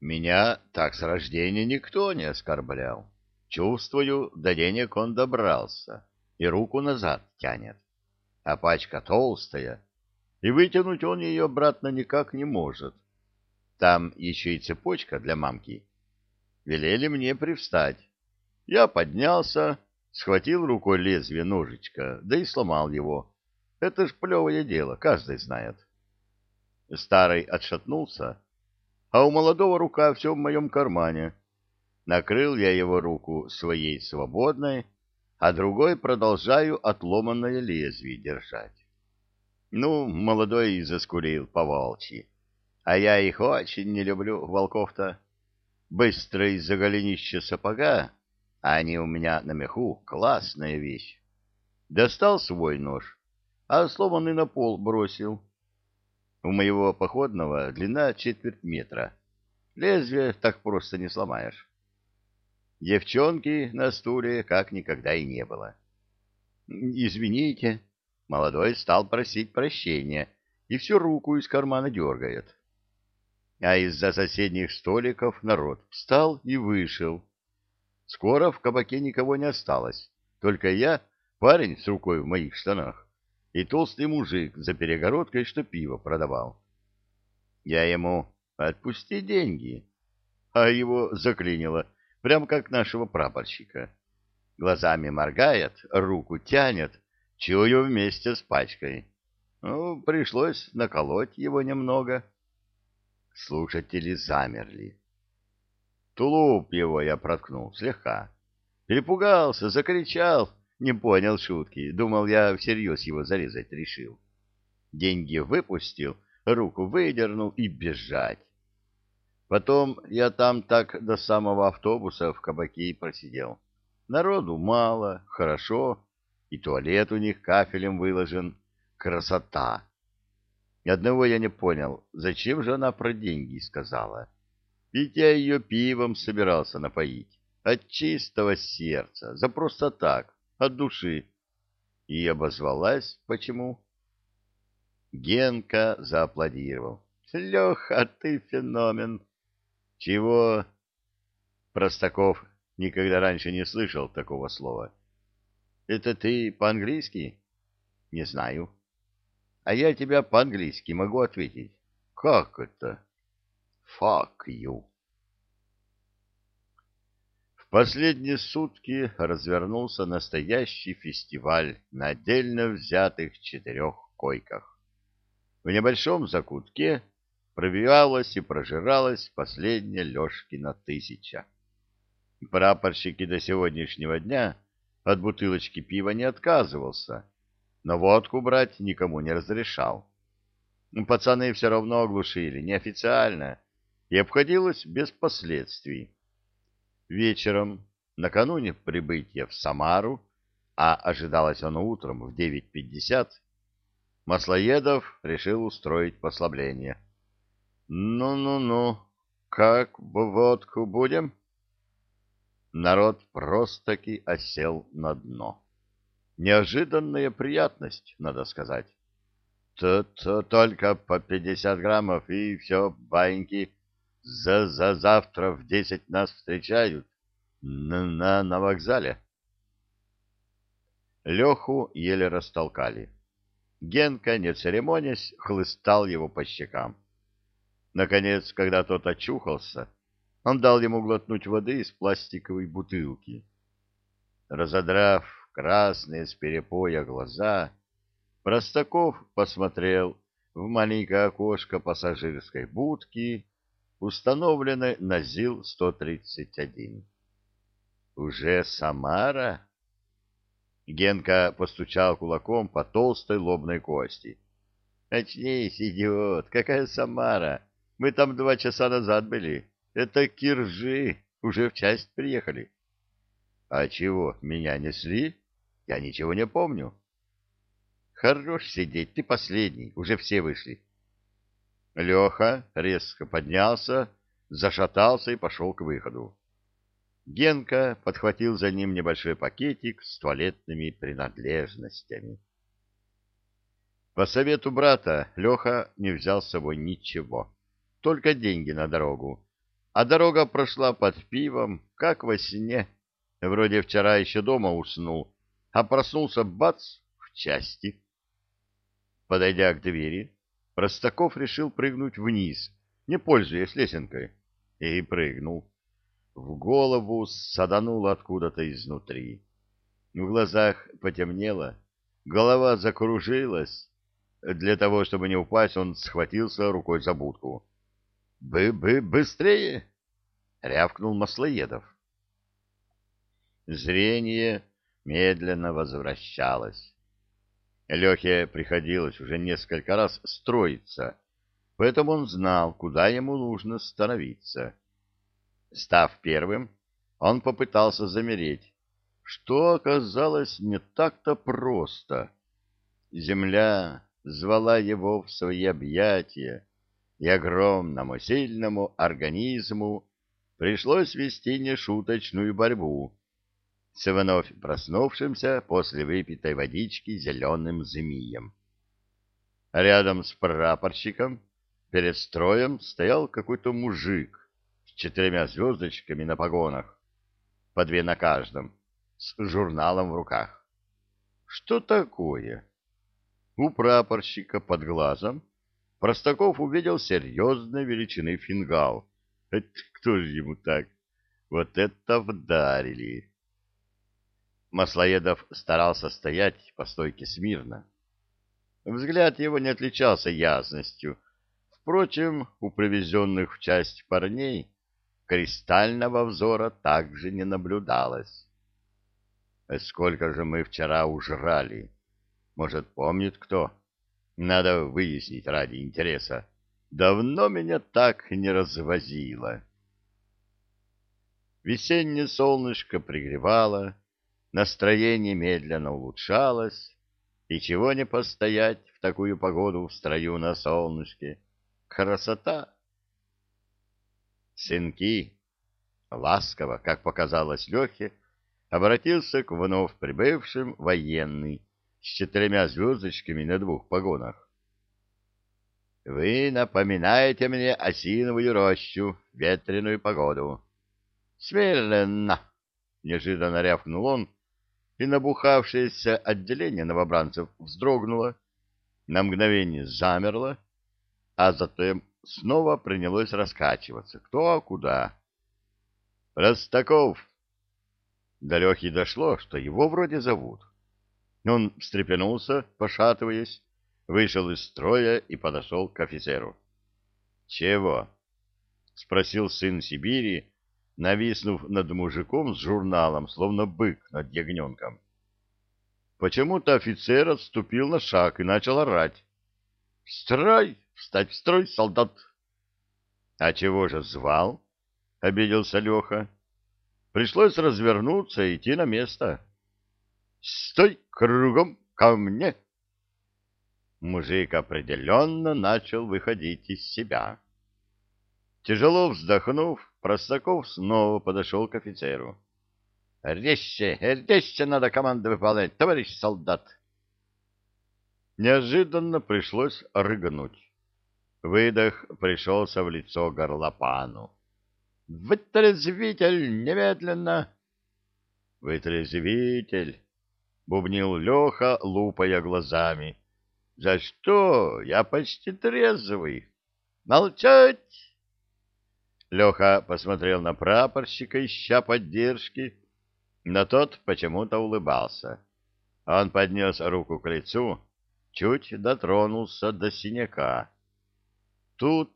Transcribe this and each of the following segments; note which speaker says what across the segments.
Speaker 1: Меня так с рождения никто не оскорблял. Чувствую, до денег он добрался и руку назад тянет. А пачка толстая, и вытянуть он ее обратно никак не может. Там еще и цепочка для мамки. Велели мне привстать. Я поднялся, схватил рукой лезвие ножичка, да и сломал его. Это ж плевое дело, каждый знает. Старый отшатнулся, а у молодого рука все в моем кармане. Накрыл я его руку своей свободной, а другой продолжаю отломанное лезвие держать. Ну, молодой и заскурил по волчьи. А я их очень не люблю, волков-то. Быстро из-за голенища сапога, а они у меня на меху, классная вещь. Достал свой нож, а сломанный на пол бросил. У моего походного длина четверть метра. Лезвие так просто не сломаешь. Девчонки на стуле как никогда и не было. «Извините», — молодой стал просить прощения и всю руку из кармана дергает. А из-за соседних столиков народ встал и вышел. Скоро в кабаке никого не осталось, только я, парень с рукой в моих штанах, и толстый мужик за перегородкой, что пиво продавал. Я ему «отпусти деньги», а его заклинило, прям как нашего прапорщика. Глазами моргает, руку тянет, чую вместе с пачкой. Ну, пришлось наколоть его немного. Слушатели замерли. Тулуп его я проткнул слегка. Перепугался, закричал, не понял шутки, думал, я всерьез его зарезать решил. Деньги выпустил, руку выдернул и бежать. Потом я там так до самого автобуса в кабаке просидел. Народу мало, хорошо, и туалет у них кафелем выложен. Красота! Одного я не понял, зачем же она про деньги сказала. Ведь я ее пивом собирался напоить. От чистого сердца, за просто так от души. И обозвалась почему? Генка зааплодировал. Леха, ты феномен. Чего? Простаков никогда раньше не слышал такого слова. Это ты по-английски? Не знаю. А я тебя по-английски могу ответить. Как это? Fuck you последние сутки развернулся настоящий фестиваль на отдельно взятых четырех койках. В небольшом закутке пробивалась и прожиралась последняя Лешкина тысяча. Прапорщик и до сегодняшнего дня от бутылочки пива не отказывался, но водку брать никому не разрешал. Пацаны все равно оглушили, неофициально, и обходилось без последствий. Вечером, накануне прибытия в Самару, а ожидалось оно утром в 9.50, Маслоедов решил устроить послабление. «Ну-ну-ну, как водку будем?» Народ просто-таки осел на дно. Неожиданная приятность, надо сказать. Тут только по пятьдесят граммов и все, баиньки. За, за завтра в десять нас встречают на, на, на вокзале. Леху еле растолкали. Генка, не церемонясь, хлыстал его по щекам. Наконец, когда тот очухался, он дал ему глотнуть воды из пластиковой бутылки. Разодрав красные с перепоя глаза, Простаков посмотрел в маленькое окошко пассажирской будки установлены на ЗИЛ-131. «Уже Самара?» Генка постучал кулаком по толстой лобной кости. «Очнись, идиот! Какая Самара? Мы там два часа назад были. Это Киржи. Уже в часть приехали». «А чего, меня несли? Я ничего не помню». «Хорош сидеть, ты последний. Уже все вышли». Леха резко поднялся, зашатался и пошел к выходу. Генка подхватил за ним небольшой пакетик с туалетными принадлежностями. По совету брата Леха не взял с собой ничего, только деньги на дорогу, А дорога прошла под пивом, как во сне. Вроде вчера еще дома уснул, а проснулся бац в части. Подойдя к двери, Простаков решил прыгнуть вниз, не пользуясь лесенкой, и прыгнул. В голову садануло откуда-то изнутри. В глазах потемнело, голова закружилась. Для того, чтобы не упасть, он схватился рукой за будку. «Бы-бы, быстрее!» — рявкнул Маслоедов. Зрение медленно возвращалось. Лехе приходилось уже несколько раз строиться, поэтому он знал, куда ему нужно становиться. Став первым, он попытался замереть, что оказалось не так-то просто. Земля звала его в свои объятия, и огромному сильному организму пришлось вести нешуточную борьбу с вновь проснувшимся после выпитой водички зеленым змеем. Рядом с прапорщиком перед строем стоял какой-то мужик с четырьмя звездочками на погонах, по две на каждом, с журналом в руках. Что такое? У прапорщика под глазом Простаков увидел серьезной величины фингал. Это кто же ему так? Вот это вдарили! Маслоедов старался стоять по стойке смирно. Взгляд его не отличался ясностью. Впрочем, у привезенных в часть парней кристального взора также не наблюдалось. Сколько же мы вчера ужрали? Может, помнит кто? Надо выяснить ради интереса. Давно меня так не развозило. Весеннее солнышко пригревало, настроение медленно улучшалось, и чего не постоять в такую погоду в строю на солнышке. Красота! Сынки, ласково, как показалось Лехе, обратился к вновь прибывшим военный, с четырьмя звездочками на двух погонах. — Вы напоминаете мне осиновую рощу, ветреную погоду. — Смиренно! — неожиданно рявкнул он, и набухавшееся отделение новобранцев вздрогнуло, на мгновение замерло, а затем снова принялось раскачиваться. Кто куда? — Простаков! До Лехи дошло, что его вроде зовут. Он встрепенулся, пошатываясь, вышел из строя и подошел к офицеру. — Чего? — спросил сын Сибири, нависнув над мужиком с журналом, словно бык над ягненком. Почему-то офицер отступил на шаг и начал орать. — В строй! Встать в строй, солдат! — А чего же звал? — обиделся Леха. Пришлось развернуться и идти на место. — Стой кругом ко мне! Мужик определенно начал выходить из себя. Тяжело вздохнув, Простаков снова подошел к офицеру. — Резче, резче надо команду выполнять, товарищ солдат! Неожиданно пришлось рыгнуть. Выдох пришелся в лицо горлопану. — Вытрезвитель, немедленно! — Вытрезвитель! бубнил Леха, лупая глазами. «За что? Я почти трезвый. Молчать!» Леха посмотрел на прапорщика, ища поддержки, но тот почему-то улыбался. Он поднес руку к лицу, чуть дотронулся до синяка. Тут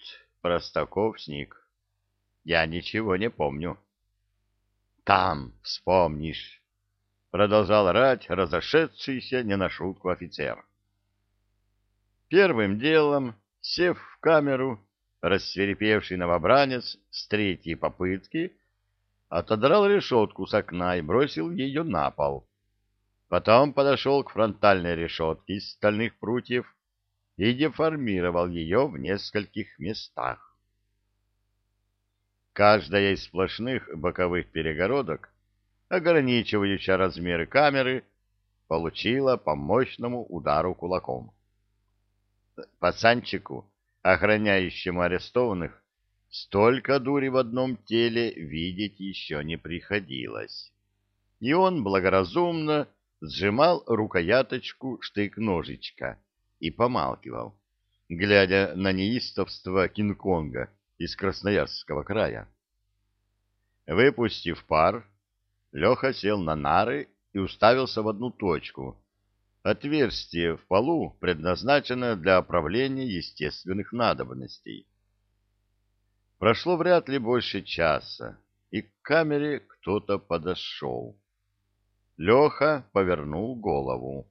Speaker 1: Простаков сник. Я ничего не помню. «Там вспомнишь!» продолжал рать разошедшийся не на шутку офицер. Первым делом, сев в камеру, рассверепевший новобранец с третьей попытки отодрал решетку с окна и бросил ее на пол. Потом подошел к фронтальной решетке из стальных прутьев и деформировал ее в нескольких местах. Каждая из сплошных боковых перегородок ограничивающая размеры камеры, получила по мощному удару кулаком. Пацанчику, охраняющему арестованных, Столько дури в одном теле видеть еще не приходилось. И он благоразумно сжимал рукояточку штык-ножичка и помалкивал, глядя на неистовство Кинг-Конга из Красноярского края. Выпустив пар, Леха сел на нары и уставился в одну точку. Отверстие в полу предназначено для оправления естественных надобностей. Прошло вряд ли больше часа, и к камере кто-то подошел. Леха повернул голову.